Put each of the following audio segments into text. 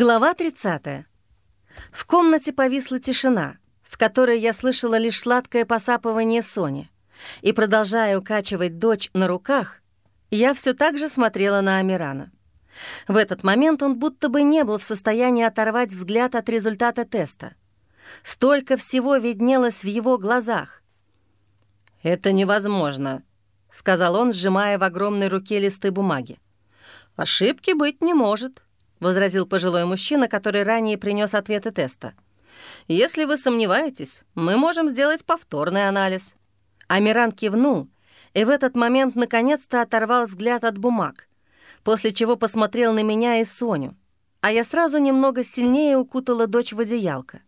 Глава 30. В комнате повисла тишина, в которой я слышала лишь сладкое посапывание Сони. И, продолжая укачивать дочь на руках, я все так же смотрела на Амирана. В этот момент он будто бы не был в состоянии оторвать взгляд от результата теста. Столько всего виднелось в его глазах. «Это невозможно», — сказал он, сжимая в огромной руке листы бумаги. «Ошибки быть не может». — возразил пожилой мужчина, который ранее принес ответы теста. «Если вы сомневаетесь, мы можем сделать повторный анализ». Амиран кивнул и в этот момент наконец-то оторвал взгляд от бумаг, после чего посмотрел на меня и Соню, а я сразу немного сильнее укутала дочь в одеялко.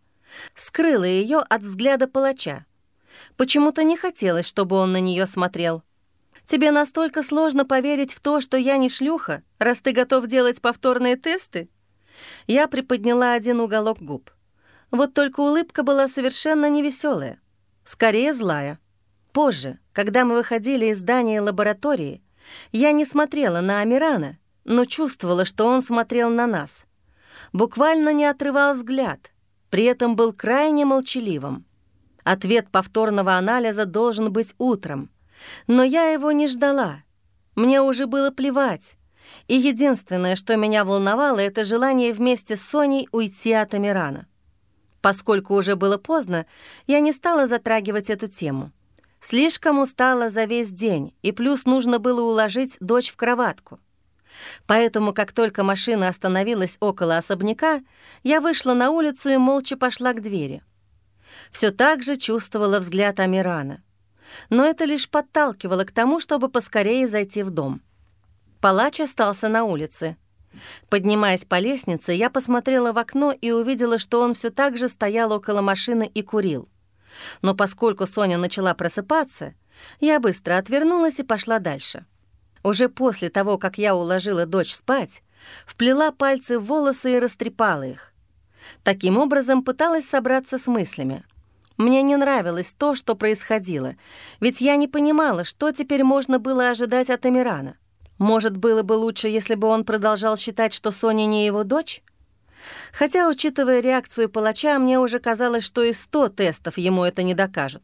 Скрыла ее от взгляда палача. Почему-то не хотелось, чтобы он на нее смотрел. Тебе настолько сложно поверить в то, что я не шлюха, раз ты готов делать повторные тесты?» Я приподняла один уголок губ. Вот только улыбка была совершенно невеселая, скорее злая. Позже, когда мы выходили из здания лаборатории, я не смотрела на Амирана, но чувствовала, что он смотрел на нас. Буквально не отрывал взгляд, при этом был крайне молчаливым. Ответ повторного анализа должен быть утром — но я его не ждала. Мне уже было плевать. И единственное, что меня волновало, это желание вместе с Соней уйти от Амирана. Поскольку уже было поздно, я не стала затрагивать эту тему. Слишком устала за весь день, и плюс нужно было уложить дочь в кроватку. Поэтому, как только машина остановилась около особняка, я вышла на улицу и молча пошла к двери. Все так же чувствовала взгляд Амирана но это лишь подталкивало к тому, чтобы поскорее зайти в дом. Палач остался на улице. Поднимаясь по лестнице, я посмотрела в окно и увидела, что он все так же стоял около машины и курил. Но поскольку Соня начала просыпаться, я быстро отвернулась и пошла дальше. Уже после того, как я уложила дочь спать, вплела пальцы в волосы и растрепала их. Таким образом пыталась собраться с мыслями. Мне не нравилось то, что происходило, ведь я не понимала, что теперь можно было ожидать от Амирана. Может, было бы лучше, если бы он продолжал считать, что Соня не его дочь? Хотя, учитывая реакцию палача, мне уже казалось, что и сто тестов ему это не докажут.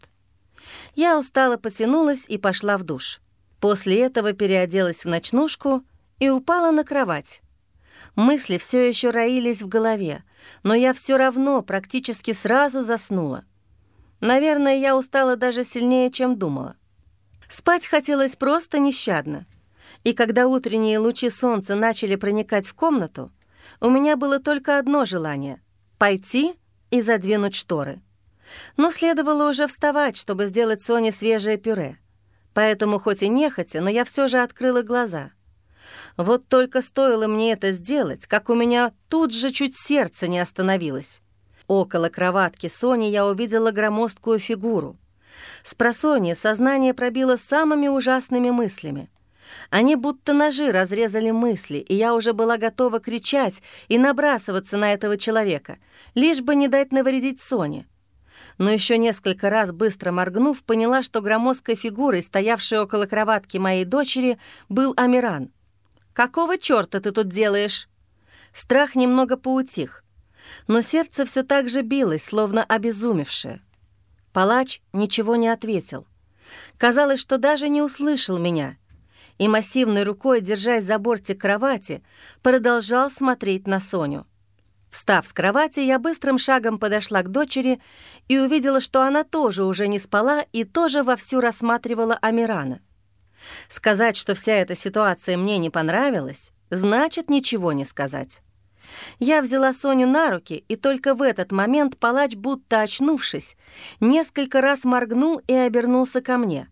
Я устало потянулась и пошла в душ. После этого переоделась в ночнушку и упала на кровать. Мысли все еще роились в голове, но я все равно практически сразу заснула. Наверное, я устала даже сильнее, чем думала. Спать хотелось просто нещадно. И когда утренние лучи солнца начали проникать в комнату, у меня было только одно желание — пойти и задвинуть шторы. Но следовало уже вставать, чтобы сделать Соне свежее пюре. Поэтому хоть и нехотя, но я все же открыла глаза. Вот только стоило мне это сделать, как у меня тут же чуть сердце не остановилось. Около кроватки Сони я увидела громоздкую фигуру. С просонья сознание пробило самыми ужасными мыслями. Они будто ножи разрезали мысли, и я уже была готова кричать и набрасываться на этого человека, лишь бы не дать навредить Соне. Но еще несколько раз, быстро моргнув, поняла, что громоздкой фигурой, стоявшей около кроватки моей дочери, был Амиран. «Какого чёрта ты тут делаешь?» Страх немного поутих но сердце все так же билось, словно обезумевшее. Палач ничего не ответил. Казалось, что даже не услышал меня, и массивной рукой, держась за бортик кровати, продолжал смотреть на Соню. Встав с кровати, я быстрым шагом подошла к дочери и увидела, что она тоже уже не спала и тоже вовсю рассматривала Амирана. Сказать, что вся эта ситуация мне не понравилась, значит ничего не сказать. Я взяла Соню на руки, и только в этот момент палач, будто очнувшись, несколько раз моргнул и обернулся ко мне.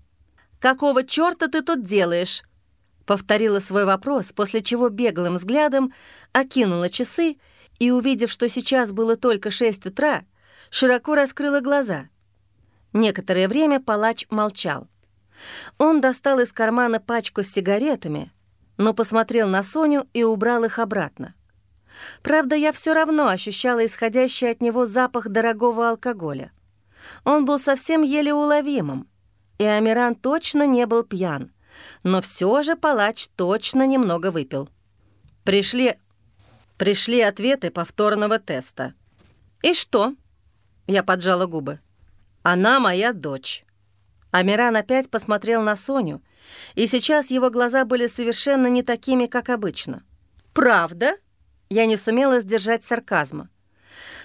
«Какого чёрта ты тут делаешь?» Повторила свой вопрос, после чего беглым взглядом окинула часы и, увидев, что сейчас было только шесть утра, широко раскрыла глаза. Некоторое время палач молчал. Он достал из кармана пачку с сигаретами, но посмотрел на Соню и убрал их обратно. Правда, я все равно ощущала исходящий от него запах дорогого алкоголя. Он был совсем еле уловимым, и Амиран точно не был пьян, но все же палач точно немного выпил. «Пришли...» Пришли ответы повторного теста. «И что?» Я поджала губы. «Она моя дочь». Амиран опять посмотрел на Соню, и сейчас его глаза были совершенно не такими, как обычно. «Правда?» Я не сумела сдержать сарказма.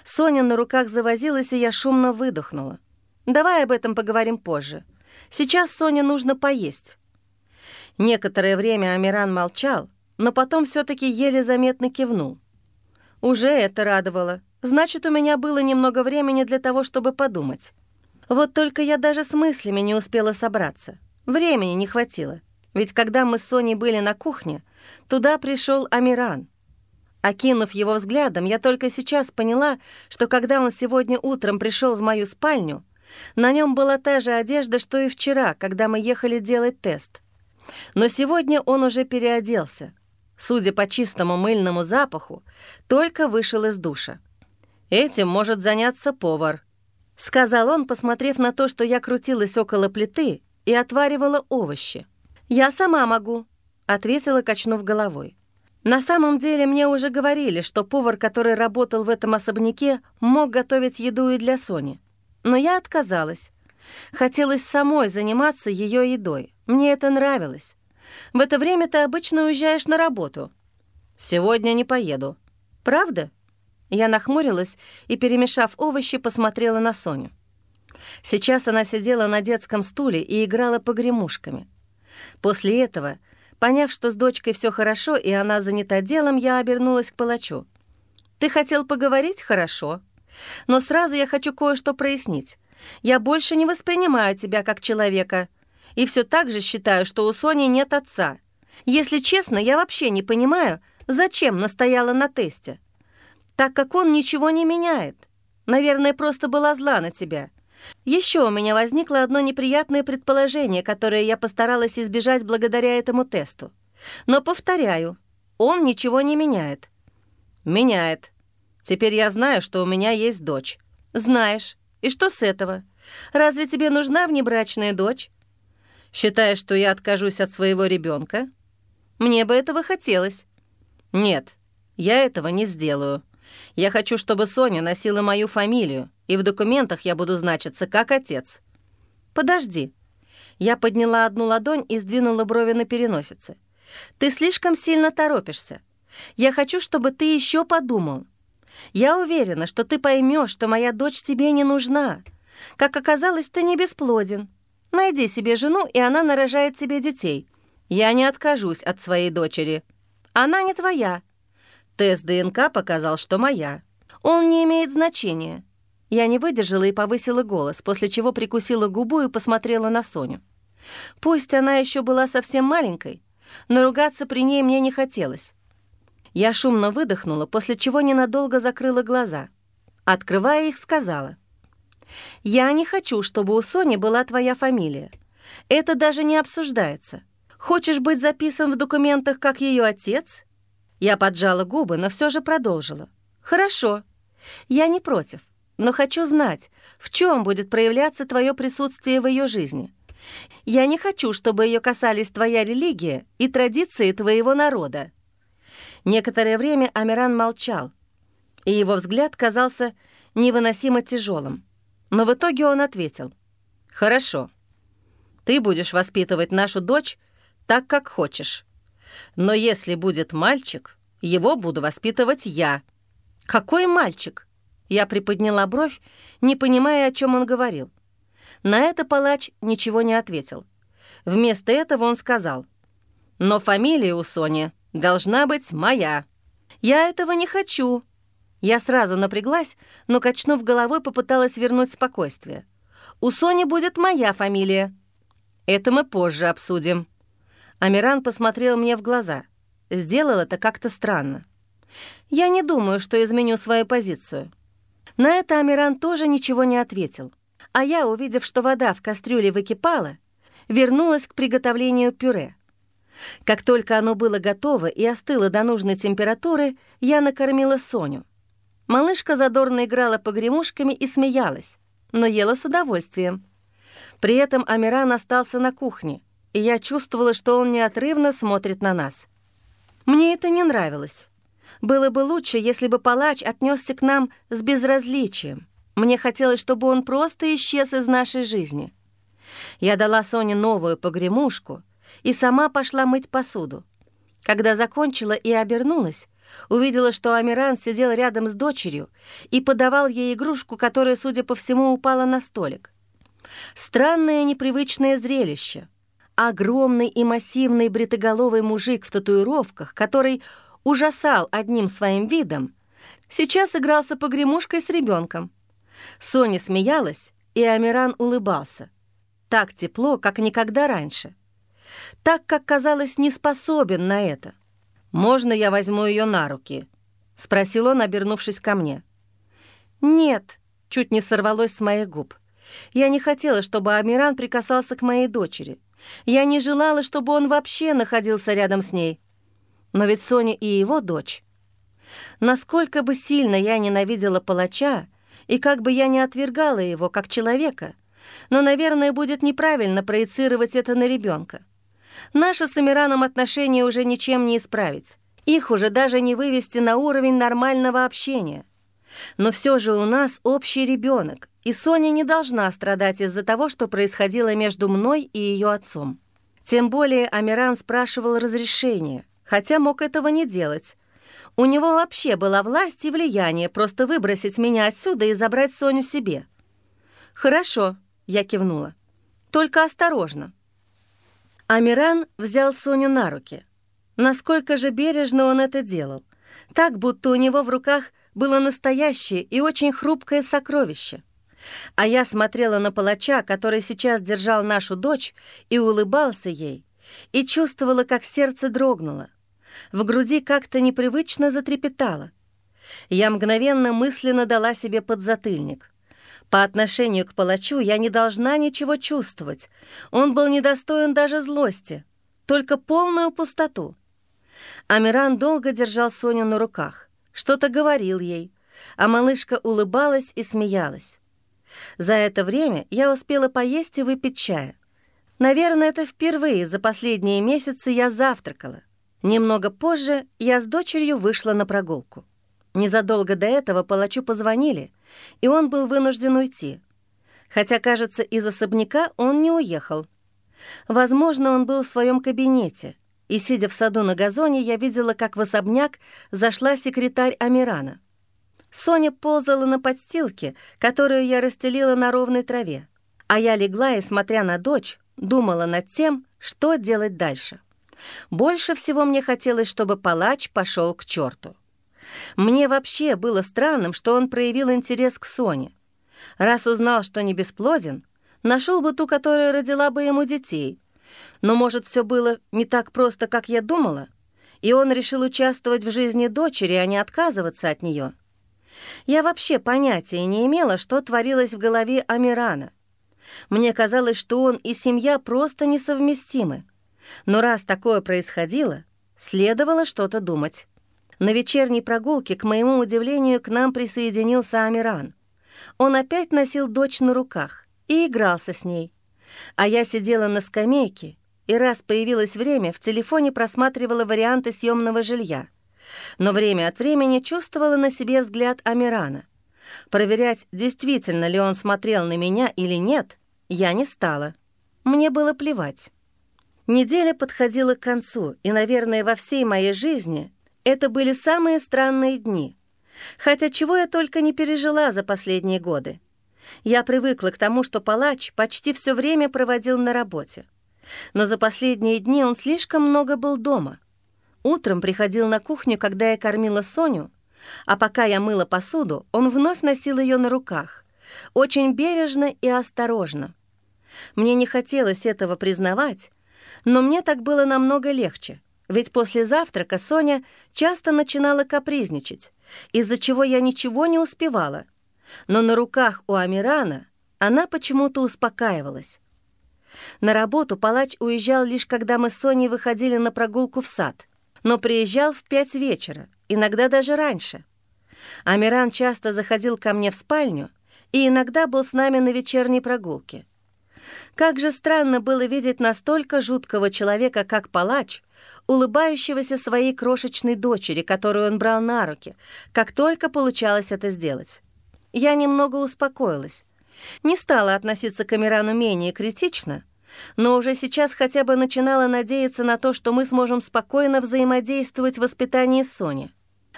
Соня на руках завозилась, и я шумно выдохнула. «Давай об этом поговорим позже. Сейчас Соне нужно поесть». Некоторое время Амиран молчал, но потом все таки еле заметно кивнул. Уже это радовало. Значит, у меня было немного времени для того, чтобы подумать. Вот только я даже с мыслями не успела собраться. Времени не хватило. Ведь когда мы с Соней были на кухне, туда пришел Амиран. Окинув его взглядом, я только сейчас поняла, что когда он сегодня утром пришел в мою спальню, на нем была та же одежда, что и вчера, когда мы ехали делать тест. Но сегодня он уже переоделся. Судя по чистому мыльному запаху, только вышел из душа. «Этим может заняться повар», — сказал он, посмотрев на то, что я крутилась около плиты и отваривала овощи. «Я сама могу», — ответила, качнув головой. На самом деле мне уже говорили, что повар, который работал в этом особняке, мог готовить еду и для Сони. Но я отказалась. Хотелось самой заниматься ее едой. Мне это нравилось. В это время ты обычно уезжаешь на работу. Сегодня не поеду. Правда? Я нахмурилась и, перемешав овощи, посмотрела на Соню. Сейчас она сидела на детском стуле и играла погремушками. После этого Поняв, что с дочкой все хорошо, и она занята делом, я обернулась к палачу. «Ты хотел поговорить? Хорошо. Но сразу я хочу кое-что прояснить. Я больше не воспринимаю тебя как человека. И все так же считаю, что у Сони нет отца. Если честно, я вообще не понимаю, зачем настояла на тесте. Так как он ничего не меняет. Наверное, просто была зла на тебя. Еще у меня возникло одно неприятное предположение, которое я постаралась избежать благодаря этому тесту. Но, повторяю, он ничего не меняет. Меняет. Теперь я знаю, что у меня есть дочь. Знаешь. И что с этого? Разве тебе нужна внебрачная дочь? Считаешь, что я откажусь от своего ребенка? Мне бы этого хотелось. Нет, я этого не сделаю. Я хочу, чтобы Соня носила мою фамилию, и в документах я буду значиться как отец». «Подожди». Я подняла одну ладонь и сдвинула брови на переносице. «Ты слишком сильно торопишься. Я хочу, чтобы ты еще подумал. Я уверена, что ты поймешь, что моя дочь тебе не нужна. Как оказалось, ты не бесплоден. Найди себе жену, и она нарожает тебе детей. Я не откажусь от своей дочери. Она не твоя. Тест ДНК показал, что моя. Он не имеет значения. Я не выдержала и повысила голос, после чего прикусила губу и посмотрела на Соню. Пусть она еще была совсем маленькой, но ругаться при ней мне не хотелось. Я шумно выдохнула, после чего ненадолго закрыла глаза. Открывая их, сказала. «Я не хочу, чтобы у Сони была твоя фамилия. Это даже не обсуждается. Хочешь быть записан в документах как ее отец я поджала губы, но все же продолжила. «Хорошо. Я не против, но хочу знать, в чем будет проявляться твое присутствие в ее жизни. Я не хочу, чтобы ее касались твоя религия и традиции твоего народа». Некоторое время Амиран молчал, и его взгляд казался невыносимо тяжелым. Но в итоге он ответил. «Хорошо. Ты будешь воспитывать нашу дочь так, как хочешь. Но если будет мальчик, его буду воспитывать я». «Какой мальчик?» Я приподняла бровь, не понимая, о чем он говорил. На это палач ничего не ответил. Вместо этого он сказал, «Но фамилия у Сони должна быть моя». «Я этого не хочу». Я сразу напряглась, но, качнув головой, попыталась вернуть спокойствие. «У Сони будет моя фамилия». «Это мы позже обсудим». Амиран посмотрел мне в глаза. Сделал это как-то странно. Я не думаю, что изменю свою позицию. На это Амиран тоже ничего не ответил. А я, увидев, что вода в кастрюле выкипала, вернулась к приготовлению пюре. Как только оно было готово и остыло до нужной температуры, я накормила Соню. Малышка задорно играла погремушками и смеялась, но ела с удовольствием. При этом Амиран остался на кухне — и я чувствовала, что он неотрывно смотрит на нас. Мне это не нравилось. Было бы лучше, если бы палач отнесся к нам с безразличием. Мне хотелось, чтобы он просто исчез из нашей жизни. Я дала Соне новую погремушку и сама пошла мыть посуду. Когда закончила и обернулась, увидела, что Амиран сидел рядом с дочерью и подавал ей игрушку, которая, судя по всему, упала на столик. Странное непривычное зрелище. Огромный и массивный бритоголовый мужик в татуировках, который ужасал одним своим видом, сейчас игрался погремушкой с ребенком. Соня смеялась, и Амиран улыбался. Так тепло, как никогда раньше. Так, как казалось, не способен на это. «Можно я возьму ее на руки?» — спросил он, обернувшись ко мне. «Нет», — чуть не сорвалось с моих губ. Я не хотела, чтобы Амиран прикасался к моей дочери. Я не желала, чтобы он вообще находился рядом с ней. Но ведь Соня и его дочь. Насколько бы сильно я ненавидела палача, и как бы я не отвергала его как человека, но, наверное, будет неправильно проецировать это на ребенка. Наши с Амираном отношения уже ничем не исправить. Их уже даже не вывести на уровень нормального общения. Но все же у нас общий ребенок, и Соня не должна страдать из-за того, что происходило между мной и ее отцом. Тем более Амиран спрашивал разрешения, хотя мог этого не делать. У него вообще была власть и влияние просто выбросить меня отсюда и забрать Соню себе. «Хорошо», — я кивнула. «Только осторожно». Амиран взял Соню на руки. Насколько же бережно он это делал. Так, будто у него в руках было настоящее и очень хрупкое сокровище. А я смотрела на палача, который сейчас держал нашу дочь, и улыбался ей, и чувствовала, как сердце дрогнуло. В груди как-то непривычно затрепетало. Я мгновенно мысленно дала себе подзатыльник. По отношению к палачу я не должна ничего чувствовать. Он был недостоин даже злости, только полную пустоту. Амиран долго держал Соню на руках, что-то говорил ей, а малышка улыбалась и смеялась. За это время я успела поесть и выпить чая. Наверное, это впервые за последние месяцы я завтракала. Немного позже я с дочерью вышла на прогулку. Незадолго до этого палачу позвонили, и он был вынужден уйти. Хотя, кажется, из особняка он не уехал. Возможно, он был в своем кабинете, и, сидя в саду на газоне, я видела, как в особняк зашла секретарь Амирана. Соня ползала на подстилке, которую я расстелила на ровной траве, а я легла и, смотря на дочь, думала над тем, что делать дальше. Больше всего мне хотелось, чтобы палач пошел к черту. Мне вообще было странным, что он проявил интерес к Соне. Раз узнал, что не бесплоден, нашел бы ту, которая родила бы ему детей. Но, может, все было не так просто, как я думала, и он решил участвовать в жизни дочери, а не отказываться от нее. Я вообще понятия не имела, что творилось в голове Амирана. Мне казалось, что он и семья просто несовместимы. Но раз такое происходило, следовало что-то думать. На вечерней прогулке, к моему удивлению, к нам присоединился Амиран. Он опять носил дочь на руках и игрался с ней. А я сидела на скамейке и раз появилось время, в телефоне просматривала варианты съемного жилья. Но время от времени чувствовала на себе взгляд Амирана. Проверять, действительно ли он смотрел на меня или нет, я не стала. Мне было плевать. Неделя подходила к концу, и, наверное, во всей моей жизни это были самые странные дни. Хотя чего я только не пережила за последние годы. Я привыкла к тому, что палач почти все время проводил на работе. Но за последние дни он слишком много был дома. Утром приходил на кухню, когда я кормила Соню, а пока я мыла посуду, он вновь носил ее на руках, очень бережно и осторожно. Мне не хотелось этого признавать, но мне так было намного легче — ведь после завтрака Соня часто начинала капризничать, из-за чего я ничего не успевала. Но на руках у Амирана она почему-то успокаивалась. На работу палач уезжал лишь когда мы с Соней выходили на прогулку в сад, но приезжал в пять вечера, иногда даже раньше. Амиран часто заходил ко мне в спальню и иногда был с нами на вечерней прогулке. Как же странно было видеть настолько жуткого человека, как палач, улыбающегося своей крошечной дочери, которую он брал на руки, как только получалось это сделать. Я немного успокоилась. Не стала относиться к Амирану менее критично, но уже сейчас хотя бы начинала надеяться на то, что мы сможем спокойно взаимодействовать в воспитании Сони.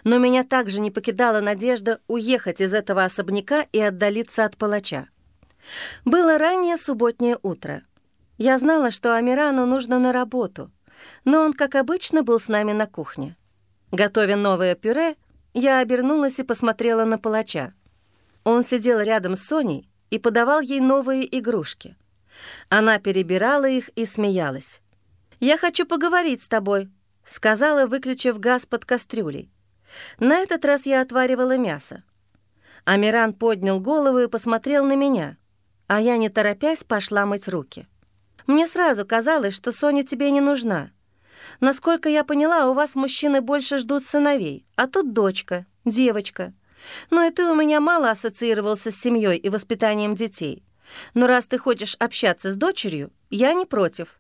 Но меня также не покидала надежда уехать из этого особняка и отдалиться от палача. Было раннее субботнее утро. Я знала, что Амирану нужно на работу, но он, как обычно, был с нами на кухне. Готовя новое пюре, я обернулась и посмотрела на палача. Он сидел рядом с Соней и подавал ей новые игрушки. Она перебирала их и смеялась. «Я хочу поговорить с тобой», — сказала, выключив газ под кастрюлей. На этот раз я отваривала мясо. Амиран поднял голову и посмотрел на меня, а я, не торопясь, пошла мыть руки. Мне сразу казалось, что Соня тебе не нужна. Насколько я поняла, у вас мужчины больше ждут сыновей, а тут дочка, девочка. Но и ты у меня мало ассоциировался с семьей и воспитанием детей. Но раз ты хочешь общаться с дочерью, я не против.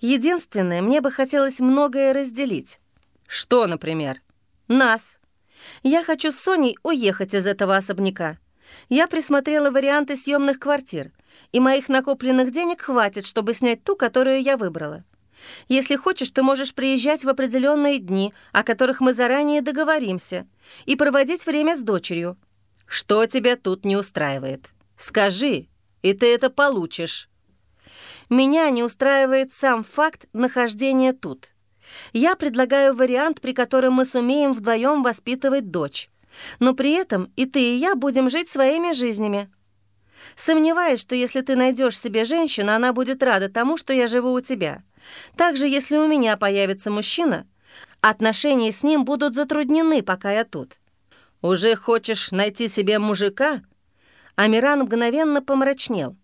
Единственное, мне бы хотелось многое разделить. Что, например? Нас. Я хочу с Соней уехать из этого особняка. Я присмотрела варианты съемных квартир, и моих накопленных денег хватит, чтобы снять ту, которую я выбрала. Если хочешь, ты можешь приезжать в определенные дни, о которых мы заранее договоримся, и проводить время с дочерью. Что тебя тут не устраивает? Скажи, и ты это получишь. Меня не устраивает сам факт нахождения тут. Я предлагаю вариант, при котором мы сумеем вдвоем воспитывать дочь. Но при этом и ты, и я будем жить своими жизнями. Сомневаюсь, что если ты найдешь себе женщину, она будет рада тому, что я живу у тебя. Также, если у меня появится мужчина, отношения с ним будут затруднены, пока я тут. Уже хочешь найти себе мужика? Амиран мгновенно помрачнел.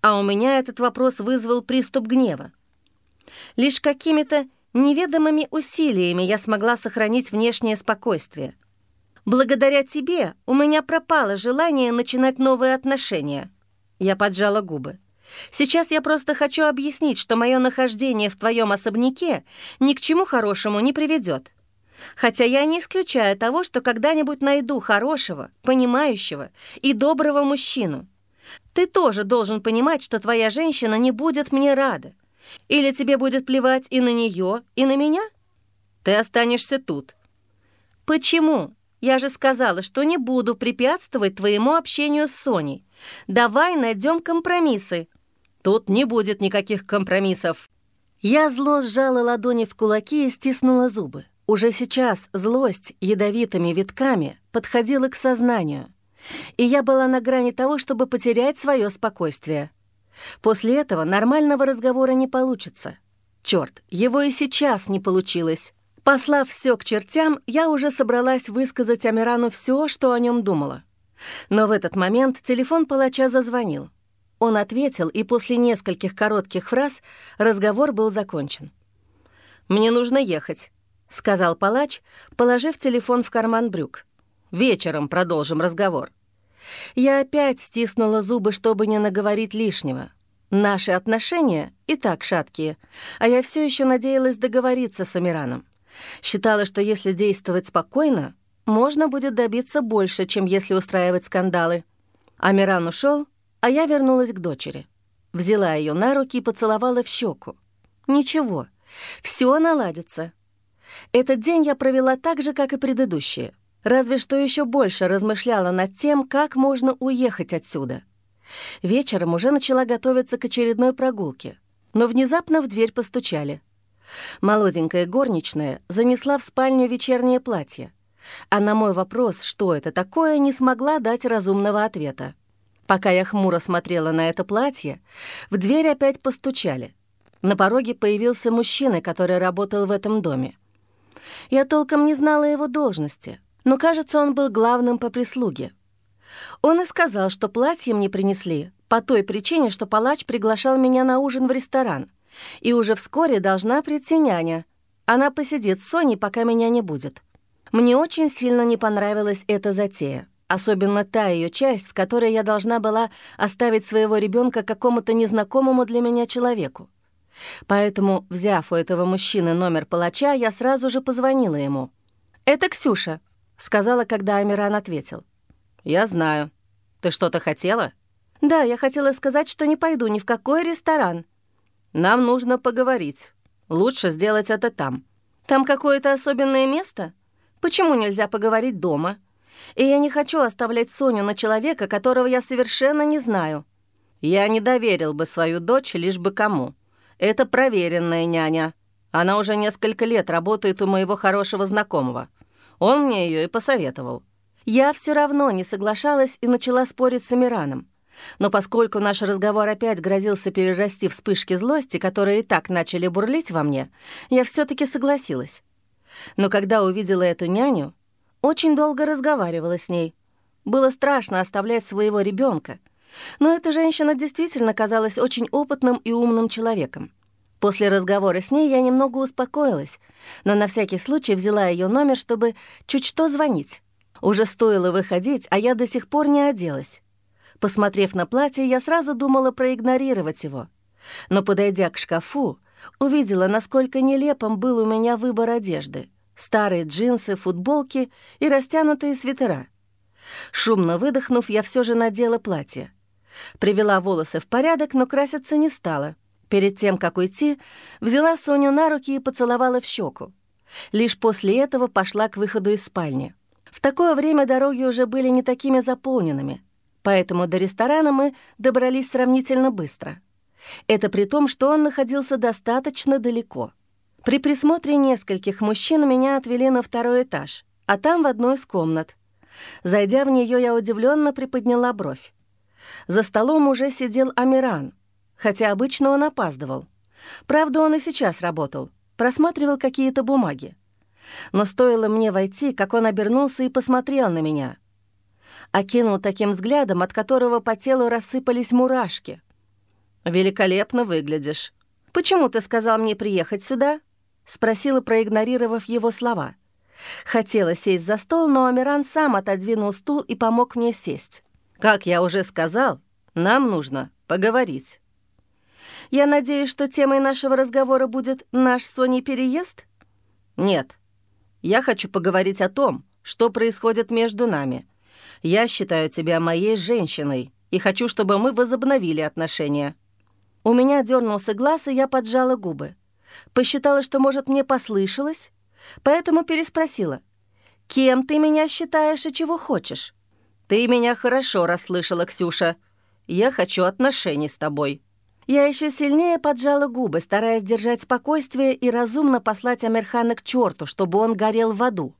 А у меня этот вопрос вызвал приступ гнева. Лишь какими-то неведомыми усилиями я смогла сохранить внешнее спокойствие. Благодаря тебе у меня пропало желание начинать новые отношения. Я поджала губы. Сейчас я просто хочу объяснить, что мое нахождение в твоем особняке ни к чему хорошему не приведет. Хотя я не исключаю того, что когда-нибудь найду хорошего, понимающего и доброго мужчину. Ты тоже должен понимать, что твоя женщина не будет мне рада. Или тебе будет плевать и на нее, и на меня? Ты останешься тут. Почему? Я же сказала, что не буду препятствовать твоему общению с Соней. Давай найдем компромиссы. Тут не будет никаких компромиссов. Я зло сжала ладони в кулаки и стиснула зубы. Уже сейчас злость ядовитыми витками подходила к сознанию, и я была на грани того, чтобы потерять свое спокойствие. После этого нормального разговора не получится. Черт, его и сейчас не получилось. Послав все к чертям, я уже собралась высказать Амирану все, что о нем думала. Но в этот момент телефон палача зазвонил. Он ответил, и после нескольких коротких фраз разговор был закончен. «Мне нужно ехать», — сказал палач, положив телефон в карман брюк. «Вечером продолжим разговор». Я опять стиснула зубы, чтобы не наговорить лишнего. Наши отношения и так шаткие, а я все еще надеялась договориться с Амираном. Считала, что если действовать спокойно, можно будет добиться больше, чем если устраивать скандалы. Амиран ушел, а я вернулась к дочери. Взяла ее на руки и поцеловала в щеку. Ничего, все наладится. Этот день я провела так же, как и предыдущие. Разве что еще больше размышляла над тем, как можно уехать отсюда. Вечером уже начала готовиться к очередной прогулке, но внезапно в дверь постучали. Молоденькая горничная занесла в спальню вечернее платье, а на мой вопрос, что это такое, не смогла дать разумного ответа. Пока я хмуро смотрела на это платье, в дверь опять постучали. На пороге появился мужчина, который работал в этом доме. Я толком не знала его должности, но, кажется, он был главным по прислуге. Он и сказал, что платье мне принесли по той причине, что палач приглашал меня на ужин в ресторан, и уже вскоре должна прийти няня. Она посидит с Соней, пока меня не будет. Мне очень сильно не понравилась эта затея. особенно та ее часть, в которой я должна была оставить своего ребенка какому-то незнакомому для меня человеку. Поэтому, взяв у этого мужчины номер палача, я сразу же позвонила ему. «Это Ксюша», — сказала, когда Амиран ответил. «Я знаю. Ты что-то хотела?» «Да, я хотела сказать, что не пойду ни в какой ресторан». «Нам нужно поговорить. Лучше сделать это там». «Там какое-то особенное место? Почему нельзя поговорить дома?» И я не хочу оставлять Соню на человека, которого я совершенно не знаю. Я не доверил бы свою дочь лишь бы кому. Это проверенная няня. Она уже несколько лет работает у моего хорошего знакомого. Он мне ее и посоветовал. Я все равно не соглашалась и начала спорить с Амираном. Но поскольку наш разговор опять грозился перерасти вспышки злости, которые и так начали бурлить во мне, я все таки согласилась. Но когда увидела эту няню, очень долго разговаривала с ней. Было страшно оставлять своего ребенка, но эта женщина действительно казалась очень опытным и умным человеком. После разговора с ней я немного успокоилась, но на всякий случай взяла ее номер, чтобы чуть что звонить. Уже стоило выходить, а я до сих пор не оделась. Посмотрев на платье, я сразу думала проигнорировать его. Но, подойдя к шкафу, увидела, насколько нелепым был у меня выбор одежды — старые джинсы, футболки и растянутые свитера. Шумно выдохнув, я все же надела платье. Привела волосы в порядок, но краситься не стала. Перед тем, как уйти, взяла Соню на руки и поцеловала в щеку. Лишь после этого пошла к выходу из спальни. В такое время дороги уже были не такими заполненными, поэтому до ресторана мы добрались сравнительно быстро. Это при том, что он находился достаточно далеко — при присмотре нескольких мужчин меня отвели на второй этаж, а там в одной из комнат. Зайдя в нее, я удивленно приподняла бровь. За столом уже сидел Амиран, хотя обычно он опаздывал. Правда, он и сейчас работал, просматривал какие-то бумаги. Но стоило мне войти, как он обернулся и посмотрел на меня. Окинул таким взглядом, от которого по телу рассыпались мурашки. «Великолепно выглядишь. Почему ты сказал мне приехать сюда?» — спросила, проигнорировав его слова. Хотела сесть за стол, но Амиран сам отодвинул стул и помог мне сесть. «Как я уже сказал, нам нужно поговорить». «Я надеюсь, что темой нашего разговора будет наш с Соней переезд?» «Нет. Я хочу поговорить о том, что происходит между нами. Я считаю тебя моей женщиной и хочу, чтобы мы возобновили отношения». У меня дернулся глаз, и я поджала губы. Посчитала, что, может, мне послышалось, поэтому переспросила. «Кем ты меня считаешь и чего хочешь?» «Ты меня хорошо расслышала, Ксюша. Я хочу отношений с тобой». Я еще сильнее поджала губы, стараясь держать спокойствие и разумно послать Амирхана к черту, чтобы он горел в аду.